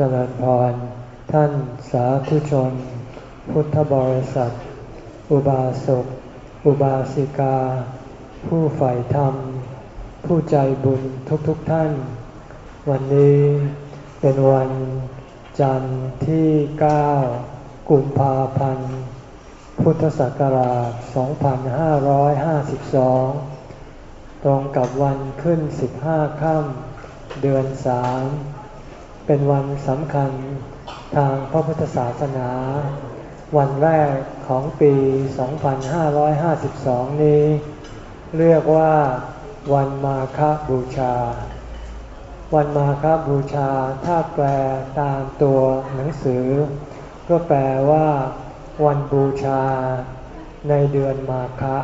เจริญพร ท่านสาธุชน พุทธบริษัท อุบาสก อุบาสิกา ผู้ใฝ่ธรรม ผู้ใจบุญทุกๆทท่าน วันนี้เป็นวันจันทร์ที่ 9 กุมภาพันธ์ พุทธศักราช 2552 ตรงกับวันขึ้น 15 ค่ำเดือน 3 เป็นวันสำคัญทางพระพุทธศาสนา วันแรกของปี 2552 นี้ เรียกว่าวันมาฆบูชา วันมาฆบูชาถ้าแปลตามตัวหนังสือ ก็แปลว่า วันบูชา ในเดือนมาฆะ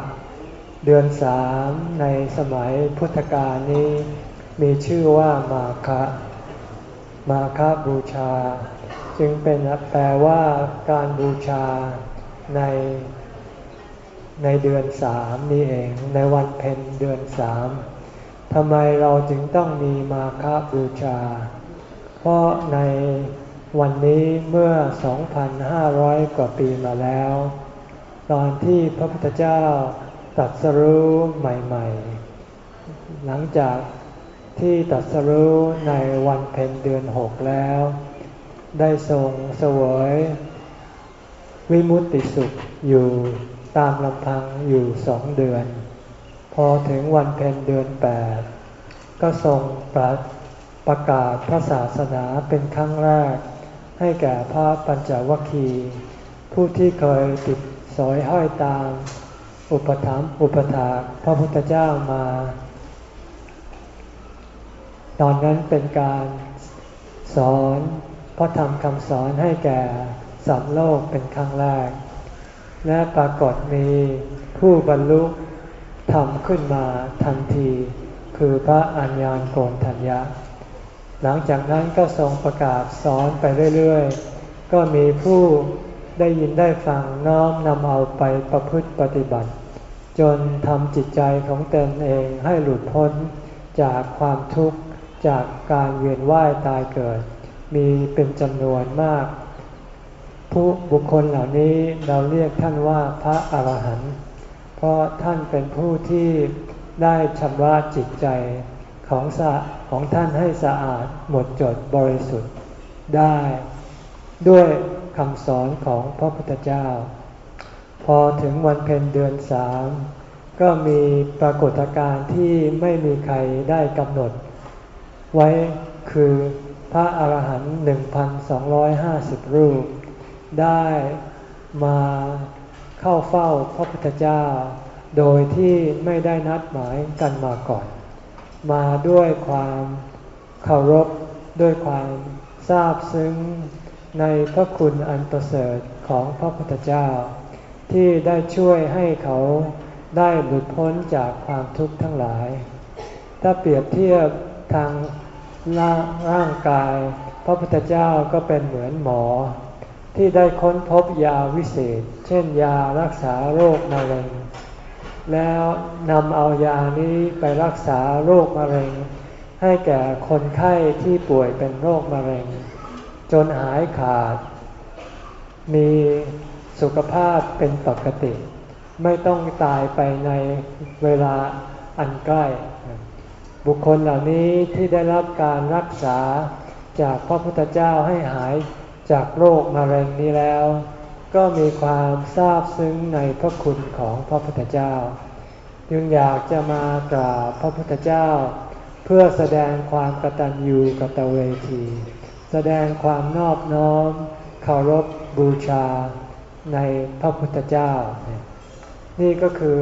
เดือนสามในสมัยพุทธกาลนี้ มีชื่อว่ามาฆะ มาฆบูชา จึงเป็นแปลว่าการบูชาในในเดือนสามนี่เอง ในวันเพ็ญเดือนสามทำไมเราจึงต้องมีมาฆบูชา เพราะในวันนี้เมื่อ 2,500 กว่าปีมาแล้ว ตอนที่พระพุทธเจ้าตรัสรู้ใหม่ ๆ หลังจาก ที่ตัดสรู้ในวันเพ็ญเดือนหกแล้ว ได้ทรงเสวย วิมุตติสุขอยู่ตามลำพังอยู่สองเดือน พอถึงวันเพ็ญเดือนแปดก็ทรงประประกาศพระศาสนาเป็นครั้งแรก ให้แก่พระปัญจวัคคีย์ผู้ที่เคยติดสอยห้อยตาม อุปถัมภ์อุปถากพระพุทธเจ้ามา ตอนนั้นเป็นการสอนพระธรรมคำสอนให้แก่สัตว์โลกเป็นครั้งแรก และปรากฏมีผู้บรรลุธรรมขึ้นมาทันที คือพระอัญญาณโกนทัญญาหลังจากนั้นก็ทรงประกาศสอนไปเรื่อยๆ ก็มีผู้ได้ยินได้ฟังน้อมนำเอาไปประพฤติปฏิบัติ จนทำจิตใจของตนเองให้หลุดพ้นจากความทุกข์ จากการเวียนว่ายตายเกิด มีเป็นจำนวนมาก ผู้บุคคลเหล่านี้เราเรียกท่านว่าพระอรหันต์เพราะท่านเป็นผู้ที่ได้ชำระจิตใจของสะของท่านให้สะอาดหมดจดบริสุทธิ์ได้ ด้วยคำสอนของพระพุทธเจ้า พอถึงวันเพ็ญเดือนสามก็มีปรากฏการณ์ที่ไม่มีใครได้กำหนด ไว้คือพระอาหารหันต์หนึ่งพันสองร้อยห้าสิบรูป ได้มาเข้าเฝ้าพระพุทธเจ้า โดยที่ไม่ได้นัดหมายกันมาก่อน มาด้วยความเคารพด้วยความทราบซึ้งในพระคุณอันประเสริฐของพระพุทธเจ้า ที่ได้ช่วยให้เขาได้หลุดพ้นจากความทุกข์ทั้งหลาย ถ้าเปรียบเทียบทาง ร่างกาย พระพุทธเจ้าก็เป็นเหมือนหมอ ที่ได้ค้นพบยาวิเศษ เช่นยารักษาโรคมะเร็ง แล้วนำเอายานี้ไปรักษาโรคมะเร็ง ให้แก่คนไข้ที่ป่วยเป็นโรคมะเร็ง จนหายขาด มีสุขภาพเป็นปกติ ไม่ต้องตายไปในเวลาอันใกล้ บุคคลเหล่านี้ที่ได้รับการรักษาจากพระพุทธเจ้าให้หายจากโรคมะเร็งนี้แล้ว ก็มีความทราบซึ้งในพระคุณของพระพุทธเจ้า จึงอยากจะมากราบพระพุทธเจ้า เพื่อแสดงความกตัญญูกตเวที แสดงความนอบน้อมเคารพบูชาในพระพุทธเจ้า นี่ก็คือ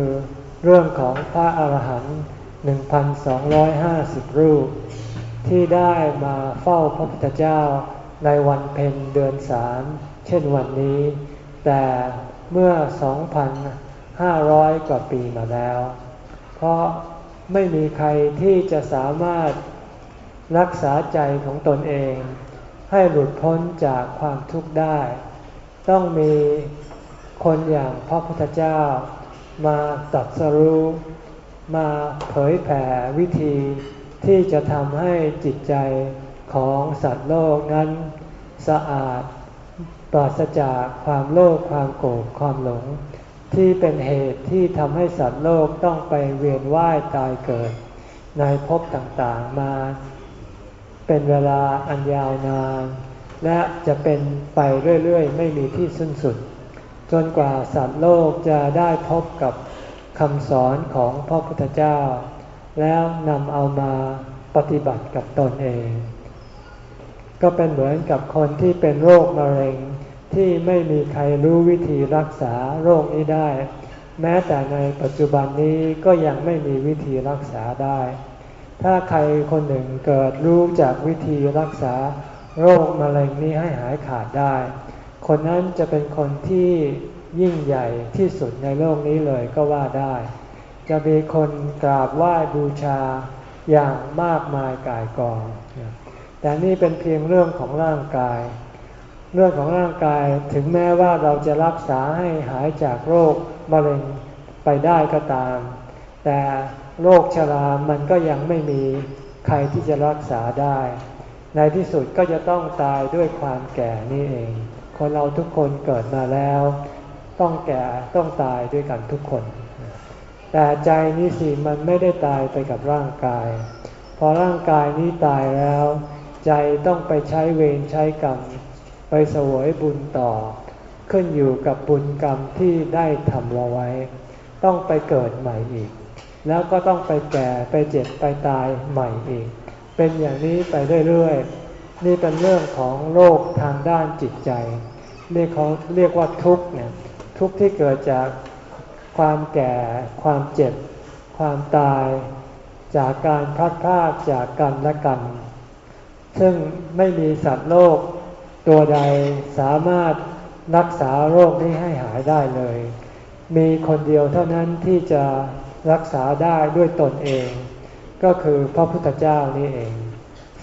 เรื่องของพระอาหารหันต์ 1,250 รูป ที่ได้มาเฝ้าพระพุทธเจ้าในวันเพ็ญเดือนสามเช่นวันนี้ แต่เมื่อ 2,500 กว่าปีมาแล้ว เพราะไม่มีใครที่จะสามารถรักษาใจของตนเอง ให้หลุดพ้นจากความทุกข์ได้ ต้องมีคนอย่างพระพุทธเจ้ามาตัดสรู้ มาเผยแผ่วิธีที่จะทำให้จิตใจของสัตว์โลกนั้น สะอาดปราศจากความโลภความโกรธความหลง ที่เป็นเหตุที่ทำให้สัตว์โลกต้องไปเวียนว่ายตายเกิด ในภพต่างๆมา เป็นเวลาอันยาวนาน และจะเป็นไปเรื่อยๆ ไม่มีที่สิ้นสุด จนกว่าสัตว์โลกจะได้พบกับ คำสอนของพระพุทธเจ้า แล้วนำเอามาปฏิบัติกับตนเอง ก็เป็นเหมือนกับคนที่เป็นโรคมะเร็งที่ไม่มีใครรู้วิธีรักษาโรคนี้ได้ แม้แต่ในปัจจุบันนี้ก็ยังไม่มีวิธีรักษาได้ ถ้าใครคนหนึ่งเกิดรู้จากวิธีรักษาโรคมะเร็งนี้ให้หายขาดได้ คนนั้นจะเป็นคนที่ ยิ่งใหญ่ที่สุดในโลกนี้เลยก็ว่าได้ จะมีคนกราบไหว้บูชาอย่างมากมายกายกอง แต่นี่เป็นเพียงเรื่องของร่างกาย เรื่องของร่างกายถึงแม้ว่าเราจะรักษาให้หายจากโรคมะเร็งไปได้ก็ตาม แต่โรคชรา มันก็ยังไม่มีใครที่จะรักษาได้ ในที่สุดก็จะต้องตายด้วยความแก่นี่เอง คนเราทุกคนเกิดมาแล้ว ต้องแก่ต้องตายด้วยกันทุกคน แต่ใจนี้สิมันไม่ได้ตายไปกับร่างกาย พอร่างกายนี้ตายแล้ว ใจต้องไปใช้เวรใช้กรรม ไปสวยบุญต่อ ขึ้นอยู่กับบุญกรรมที่ได้ทำเอาไว้ ต้องไปเกิดใหม่อีก แล้วก็ต้องไปแก่ไปเจ็บไปตายใหม่อีก เป็นอย่างนี้ไปเรื่อยๆนี่เป็นเรื่องของโลกทางด้านจิตใจเรียกเขาเรียกว่าทุกข์เนี่ย ทุกข์ที่เกิดจากความแก่ ความเจ็บ ความตาย จากการพัดพลาดจากกันและกัน ซึ่งไม่มีสัตว์โลก ตัวใดสามารถรักษาโรคนี้ให้หายได้เลย มีคนเดียวเท่านั้นที่จะรักษาได้ด้วยตนเอง ก็คือพระพุทธเจ้านี่เอง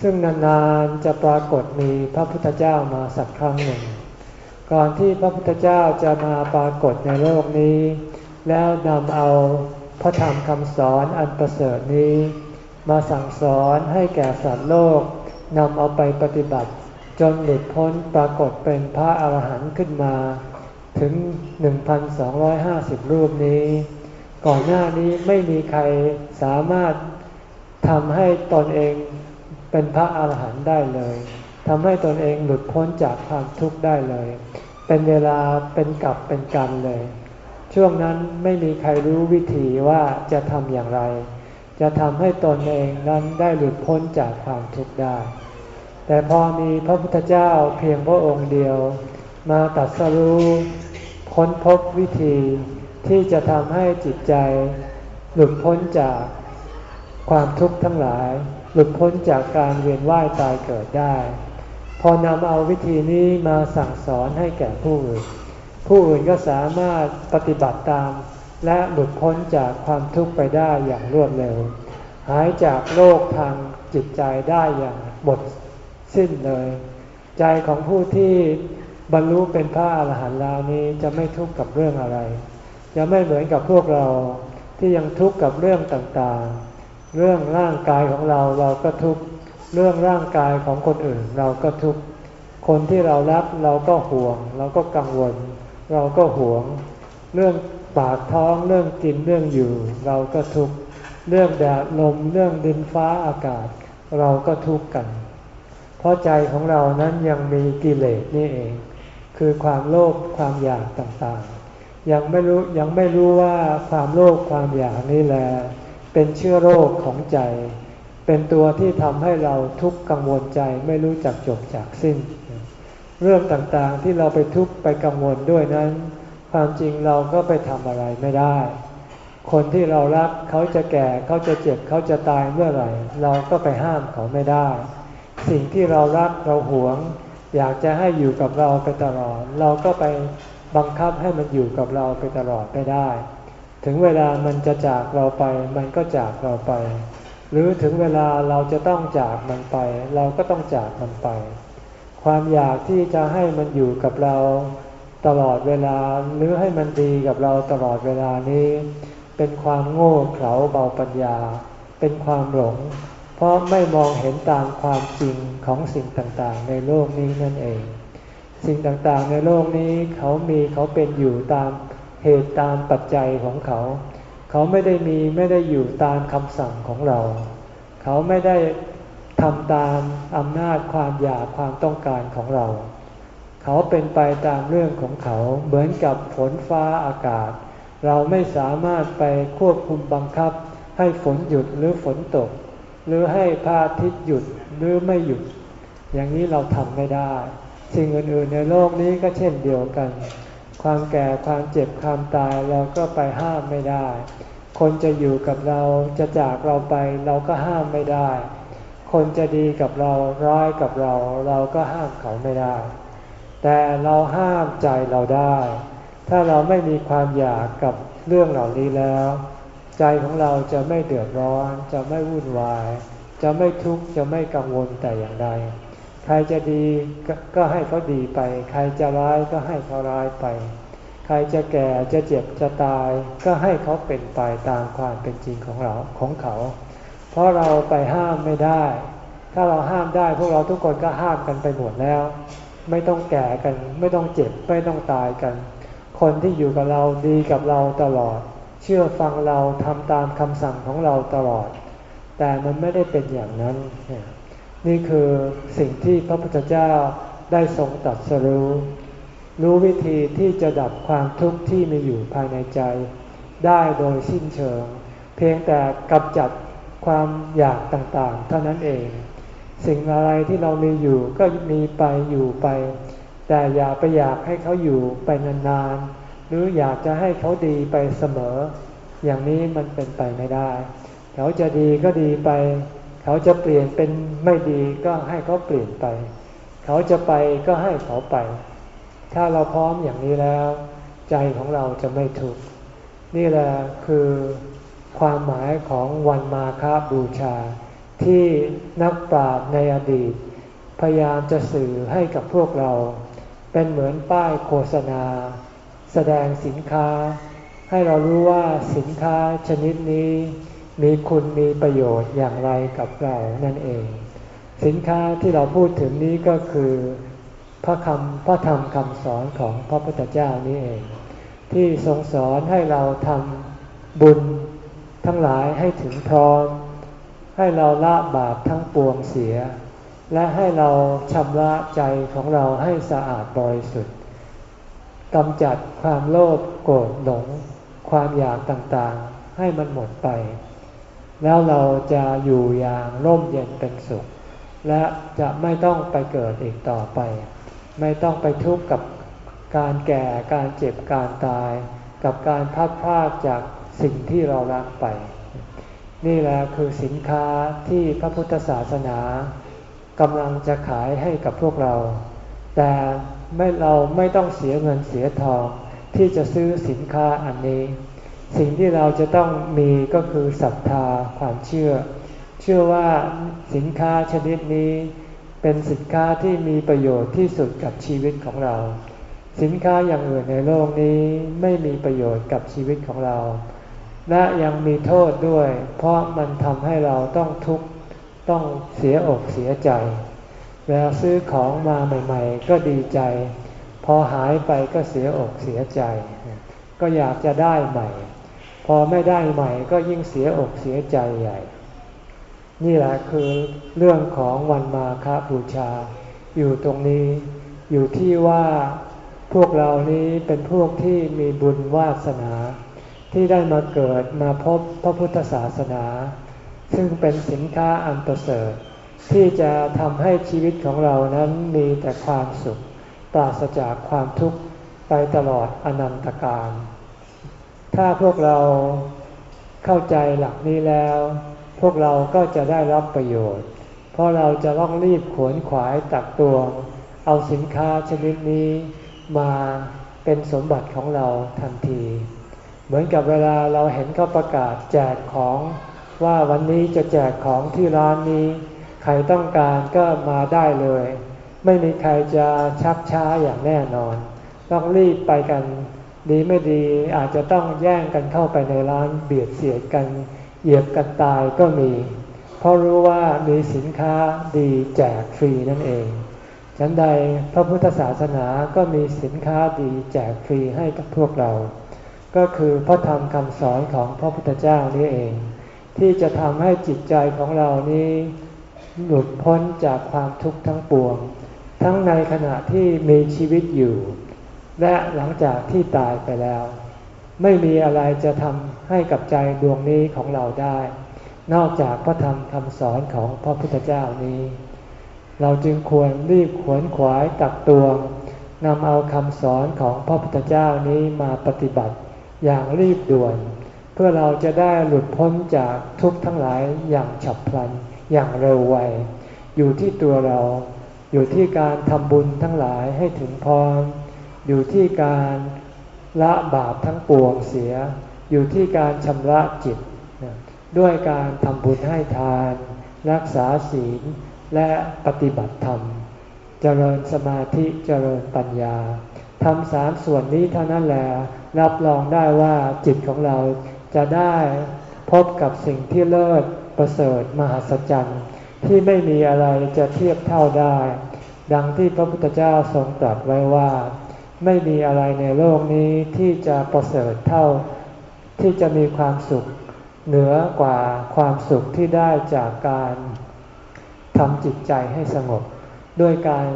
ซึ่งนานๆจะปรากฏมีพระพุทธเจ้ามาสักครั้งหนึ่ง ก่อนที่พระพุทธเจ้าจะมาปรากฏในโลกนี้ แล้วนำเอาพระธรรมคำสอนอันประเสริฐนี้ มาสั่งสอนให้แก่สัตว์โลกนำเอาไปปฏิบัติ จนหลุดพ้นปรากฏเป็นพระอาหารหันต์ขึ้นมา ถึง 1,250 รูปนี้ ก่อนหน้านี้ไม่มีใครสามารถทำให้ตนเองเป็นพระอาหารหันต์ได้เลย ทำให้ตนเองหลุดพ้นจากความทุกข์ได้เลย เป็นเวลาเป็นกับเป็นกันเลย ช่วงนั้นไม่มีใครรู้วิธีว่าจะทำอย่างไร จะทำให้ตนเองนั้นได้หลุดพ้นจากความทุกข์ได้ แต่พอมีพระพุทธเจ้าเพียงพระองค์เดียว มาตัดสรู้ค้นพบวิธีที่จะทำให้จิตใจ หลุดพ้นจากความทุกข์ทั้งหลาย หลุดพ้นจากการเวียนว่ายตายเกิดได้ พอนำเอาวิธีนี้มาสั่งสอนให้แก่ผู้อื่น ผู้อื่นก็สามารถปฏิบัติตาม และหลุดพ้นจากความทุกข์ไปได้อย่างรวดเร็ว หายจากโรคทางจิตใจได้อย่างหมดสิ้นเลย ใจของผู้ที่บรรลุเป็นพระอรหันต์แล้วนี้จะไม่ทุกข์กับเรื่องอะไร จะไม่เหมือนกับพวกเราที่ยังทุกข์กับเรื่องต่างๆ เรื่องร่างกายของเราเราก็ทุกข์ เรื่องร่างกายของคนอื่นเราก็ทุกข์ คนที่เรารักเราก็ห่วง เราก็กังวล เราก็หวง เรื่องปากท้องเรื่องกินเรื่องอยู่ เราก็ทุกข์ เรื่องแดดลมเรื่องดินฟ้าอากาศ เราก็ทุกข์กัน เพราะใจของเรานั้นยังมีกิเลสนี่เอง คือความโลภความอยากต่างๆ ยังไม่รู้ยังไม่รู้ว่าความโลภความอยากนี่แหละเป็นเชื้อโรคของใจ เป็นตัวที่ทำให้เราทุกข์กังวลใจไม่รู้จักจบจากสิ้น เรื่องต่างๆที่เราไปทุกข์ไปกังวลด้วยนั้น ความจริงเราก็ไปทำอะไรไม่ได้ คนที่เรารักเขาจะแก่เขาจะเจ็บเขาจะตายเมื่อไหร่ เราก็ไปห้ามเขาไม่ได้ สิ่งที่เรารักเราหวง อยากจะให้อยู่กับเราไปตลอด เราก็ไปบังคับให้มันอยู่กับเราไปตลอดไม่ได้ ถึงเวลามันจะจากเราไป มันก็จากเราไป หรือถึงเวลาเราจะต้องจากมันไป เราก็ต้องจากมันไป ความอยากที่จะให้มันอยู่กับเราตลอดเวลาหรือให้มันดีกับเราตลอดเวลานี้ เป็นความโง่เขลาเบาปัญญา เป็นความหลง เพราะไม่มองเห็นตามความจริงของสิ่งต่างๆ ในโลกนี้นั่นเอง สิ่งต่างๆในโลกนี้เขามีเขาเป็นอยู่ตามเหตุตามปัจจัยของเขา เขาไม่ได้มีไม่ได้อยู่ตามคำสั่งของเรา เขาไม่ได้ทำตามอำนาจความอยากความต้องการของเรา เขาเป็นไปตามเรื่องของเขาเหมือนกับฝนฟ้าอากาศ เราไม่สามารถไปควบคุมบังคับ ให้ฝนหยุดหรือฝนตก หรือให้พระอาทิตย์หยุดหรือไม่หยุด อย่างนี้เราทำไม่ได้ สิ่งอื่นๆในโลกนี้ก็เช่นเดียวกัน ความแก่ความเจ็บความตายเราก็ไปห้ามไม่ได้ คนจะอยู่กับเราจะจากเราไปเราก็ห้ามไม่ได้ คนจะดีกับเราร้ายกับเรา เราก็ห้ามเขาไม่ได้ แต่เราห้ามใจเราได้ ถ้าเราไม่มีความอยากกับเรื่องเหล่านี้แล้ว ใจของเราจะไม่เดือดร้อน จะไม่วุ่นวาย จะไม่ทุกข์จะไม่กังวลแต่อย่างใด ใครจะดีก็ให้เขาดีไป ใครจะร้ายก็ให้เขาร้ายไป ใครจะแก่จะเจ็บจะตาย ก็ให้เขาเป็นไปตามความเป็นจริงของเราของเขา เพราะเราไปห้ามไม่ได้ ถ้าเราห้ามได้พวกเราทุกคนก็ห้ามกันไปหมดแล้ว ไม่ต้องแก่กัน ไม่ต้องเจ็บไม่ต้องตายกัน คนที่อยู่กับเราดีกับเราตลอด เชื่อฟังเราทำตามคำสั่งของเราตลอด แต่มันไม่ได้เป็นอย่างนั้นนี่ นี่คือสิ่งที่พระพุทธเจ้าได้ทรงตัดสรู้ รู้วิธีที่จะดับความทุกข์ที่มีอยู่ภายในใจ ได้โดยสิ้นเชิง เพียงแต่กำจัดความอยากต่างๆ เท่านั้นเอง สิ่งอะไรที่เรามีอยู่ก็มีไปอยู่ไป แต่อย่าไปอยากให้เขาอยู่ไปนานๆ หรืออยากจะให้เขาดีไปเสมอ อย่างนี้มันเป็นไปไม่ได้ เขาจะดีก็ดีไป เขาจะเปลี่ยนเป็นไม่ดีก็ให้เขาเปลี่ยนไป เขาจะไปก็ให้เขาไป ถ้าเราพร้อมอย่างนี้แล้ว ใจของเราจะไม่ทุกข์นี่แหละคือความหมายของวันมาคาบูชา ที่นักปราชญ์ในอดีต พยายามจะสื่อให้กับพวกเรา เป็นเหมือนป้ายโฆษณา แสดงสินค้า ให้เรารู้ว่าสินค้าชนิดนี้ มีคุณมีประโยชน์อย่างไรกับเรานั่นเอง สินค้าที่เราพูดถึงนี้ก็คือ พระคำพระธรรมคำสอนของพระพุทธเจ้านี้เอง ที่ทรงสอนให้เราทำบุญทั้งหลายให้ถึงพร้อมให้เราละบาปทั้งปวงเสีย และให้เราชำระใจของเราให้สะอาดบริสุทธิ์กำจัดความโลภโกรธหลง ความอยากต่างๆ ให้มันหมดไป แล้วเราจะอยู่อย่างร่มเย็นเป็นสุข และจะไม่ต้องไปเกิดอีกต่อไป ไม่ต้องไปทุกข์กับการแก่การเจ็บการตาย กับการพัดพลาดจากสิ่งที่เรารักไป นี่แหละคือสินค้าที่พระพุทธศาสนากำลังจะขายให้กับพวกเรา แต่ไม่เราไม่ต้องเสียเงินเสียทองที่จะซื้อสินค้าอันนี้ สิ่งที่เราจะต้องมีก็คือศรัทธาความเชื่อ เชื่อว่าสินค้าชนิดนี้ เป็นสินค้าที่มีประโยชน์ที่สุดกับชีวิตของเรา สินค้าอย่างอื่นในโลกนี้ไม่มีประโยชน์กับชีวิตของเรา และยังมีโทษด้วย เพราะมันทำให้เราต้องทุกข์ต้องเสียอกเสียใจเวลาซื้อของมาใหม่ๆ ก็ดีใจ พอหายไปก็เสียอกเสียใจ ก็อยากจะได้ใหม่ อไม่ได้ใหม่ก็ยิ่งเสียอกเสียใจใหญ่ นี่แหละคือเรื่องของวันมาคบูชา อยู่ตรงนี้ อยู่ที่ว่าพวกเรานี้เป็นพวกที่มีบุญวาสนา ที่ได้มาเกิดมาพบพระพุทธศาสนา ซึ่งเป็นสินค้าอันประเสริฐ ที่จะทำให้ชีวิตของเรานั้นมีแต่ความสุขปราศจากความทุกข์ไปตลอดอนันตการ ถ้าพวกเราเข้าใจหลักนี้แล้ว พวกเราก็จะได้รับประโยชน์ เพราะเราจะต้องรีบขวนขวายตักตวง เอาสินค้าชนิดนี้มาเป็นสมบัติของเราทันที เหมือนกับเวลาเราเห็นเขาประกาศแจกของว่าวันนี้จะแจกของที่ร้านนี้ ใครต้องการก็มาได้เลย ไม่มีใครจะชักช้าอย่างแน่นอน ต้องรีบไปกัน ดีไม่ดีอาจจะต้องแย่งกันเข้าไปในร้านเบียดเสียดกัน เหยียบกันตายก็มี เพราะรู้ว่ามีสินค้าดีแจกฟรีนั่นเอง ฉันใดพระพุทธศาสนาก็มีสินค้าดีแจกฟรีให้กับพวกเรา ก็คือพระธรรมคำสอนของพระพุทธเจ้านี่เอง ที่จะทำให้จิตใจของเรานี้หลุดพ้นจากความทุกข์ทั้งปวง ทั้งในขณะที่มีชีวิตอยู่ และหลังจากที่ตายไปแล้ว ไม่มีอะไรจะทำให้กับใจดวงนี้ของเราได้ นอกจากพระธรรมคำสอนของพระพุทธเจ้านี้ เราจึงควรรีบขวนขวายตักตวงนำเอาคำสอนของพระพุทธเจ้านี้มาปฏิบัติอย่างรีบด่วน เพื่อเราจะได้หลุดพ้นจากทุกข์ทั้งหลายอย่างฉับพลันอย่างเร็วไวอยู่ที่ตัวเรา อยู่ที่การทำบุญทั้งหลายให้ถึงพร้อม อยู่ที่การละบาปทั้งปวงเสีย อยู่ที่การชำระจิต ด้วยการทำบุญให้ทาน รักษาศีลและปฏิบัติธรรม เจริญสมาธิเจริญปัญญาทำสามส่วนนี้เท่านั้นแหละรับรองได้ว่าจิตของเราจะได้พบกับสิ่งที่เลิศประเสริฐมหัศจรรย์ที่ไม่มีอะไรจะเทียบเท่าได้ ดังที่พระพุทธเจ้าทรงตรัสไว้ว่า ไม่มีอะไรในโลกนี้ที่จะประเสริฐเท่าที่จะมีความสุขเหนือกว่าความสุขที่ได้จากการทำจิตใจให้สงบ ด้วยการ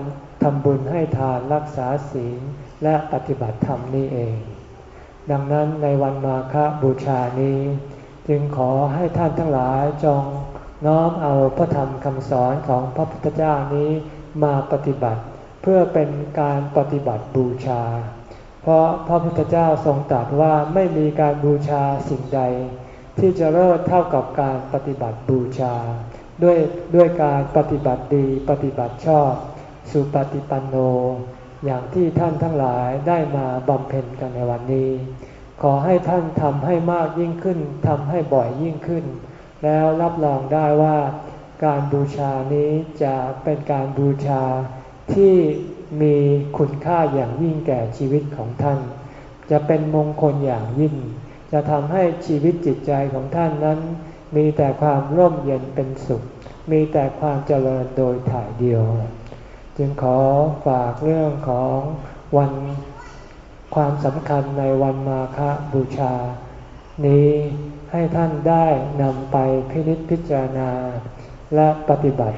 ทำบุญให้ทานรักษาศีลและปฏิบัติธรรมนี่เอง ดังนั้นในวันมาฆบูชานี้ จึงขอให้ท่านทั้งหลายจงน้อมเอาพระธรรมคำสอนของพระพุทธเจ้านี้มาปฏิบัติ เพื่อเป็นการปฏิบัติบูชา เพราะพระพุทธเจ้าทรงตรัสว่าไม่มีการบูชาสิ่งใด ที่จะเลิศเท่ากับการปฏิบัติบูชา ด้วยด้วยการปฏิบัติดีปฏิบัติชอบ สุปฏิปันโน อย่างที่ท่านทั้งหลายได้มาบำเพ็ญกันในวันนี้ ขอให้ท่านทำให้มากยิ่งขึ้นทำให้บ่อยยิ่งขึ้น แล้วรับรองได้ว่าการบูชานี้จะเป็นการบูชา ที่มีคุณค่าอย่างยิ่งแก่ชีวิตของท่าน จะเป็นมงคลอย่างยิ่ง จะทำให้ชีวิตจิตใจของท่านนั้น มีแต่ความร่มเย็นเป็นสุข มีแต่ความเจริญโดยถ่ายเดียว จึงขอฝากเรื่องของวันความสำคัญในวันมาฆบูชา นี้ให้ท่านได้นำไปพินิจพิจารณาและปฏิบัติ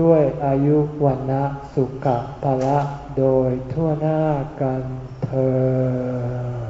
ด้วยอายุวันนะสุขภะละโดยทั่วหน้ากันเธอ